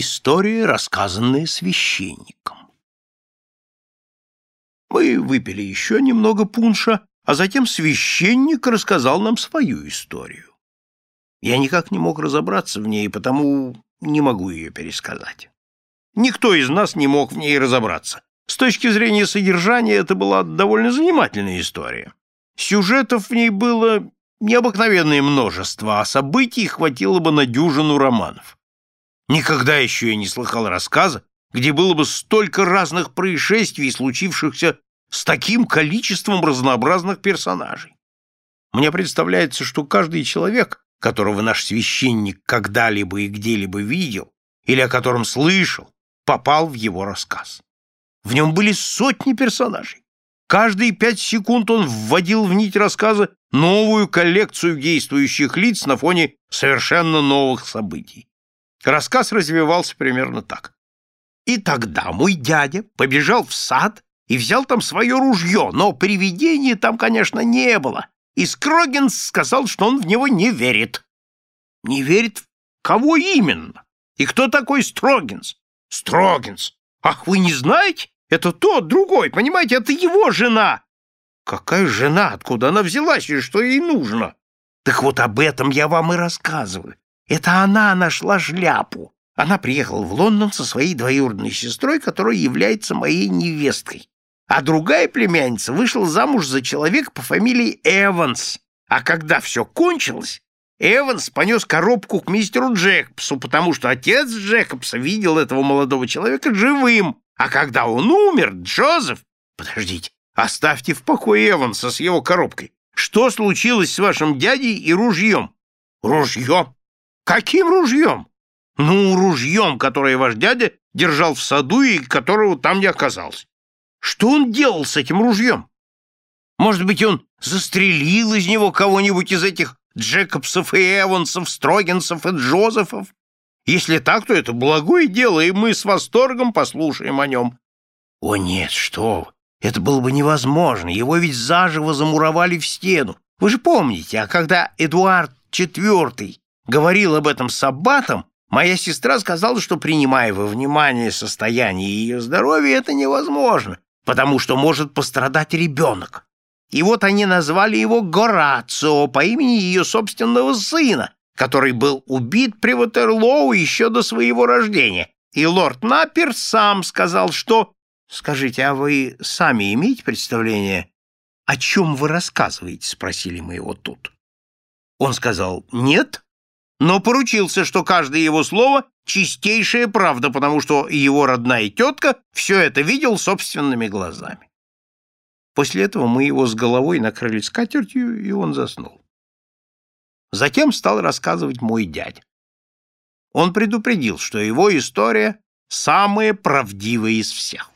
История, рассказанная священником. Мы выпили еще немного пунша, а затем священник рассказал нам свою историю. Я никак не мог разобраться в ней, потому не могу ее пересказать. Никто из нас не мог в ней разобраться. С точки зрения содержания это была довольно занимательная история. Сюжетов в ней было необыкновенное множество, а событий хватило бы на дюжину романов. Никогда еще я не слыхал рассказа, где было бы столько разных происшествий, случившихся с таким количеством разнообразных персонажей. Мне представляется, что каждый человек, которого наш священник когда-либо и где-либо видел, или о котором слышал, попал в его рассказ. В нем были сотни персонажей. Каждые пять секунд он вводил в нить рассказа новую коллекцию действующих лиц на фоне совершенно новых событий. Рассказ развивался примерно так. И тогда мой дядя побежал в сад и взял там свое ружье, но привидения там, конечно, не было, и Скрогинс сказал, что он в него не верит. Не верит в кого именно? И кто такой Строгинс? Строгинс! Ах, вы не знаете? Это тот, другой, понимаете, это его жена. Какая жена? Откуда она взялась и что ей нужно? Так вот об этом я вам и рассказываю. Это она нашла шляпу. Она приехала в Лондон со своей двоюродной сестрой, которая является моей невесткой. А другая племянница вышла замуж за человека по фамилии Эванс. А когда все кончилось, Эванс понес коробку к мистеру Джекобсу, потому что отец Джекобса видел этого молодого человека живым. А когда он умер, Джозеф... Подождите, оставьте в покое Эванса с его коробкой. Что случилось с вашим дядей и ружьем? Ружьем? Каким ружьем? Ну, ружьем, которое ваш дядя держал в саду и которого там не оказалось. Что он делал с этим ружьем? Может быть, он застрелил из него кого-нибудь из этих Джекобсов и Эвансов, Строгинсов и Джозефов? Если так, то это благое дело, и мы с восторгом послушаем о нем. О нет, что Это было бы невозможно. Его ведь заживо замуровали в стену. Вы же помните, а когда Эдуард IV говорил об этом с Аббатом, моя сестра сказала, что, принимая во внимание состояние ее здоровья, это невозможно, потому что может пострадать ребенок. И вот они назвали его Горацио по имени ее собственного сына, который был убит при Ватерлоу еще до своего рождения. И лорд Наппер сам сказал, что... Скажите, а вы сами имеете представление, о чем вы рассказываете? Спросили мы его тут. Он сказал, нет, но поручился, что каждое его слово — чистейшая правда, потому что его родная тетка все это видел собственными глазами. После этого мы его с головой накрыли скатертью, и он заснул. Затем стал рассказывать мой дядя. Он предупредил, что его история самая правдивая из всех.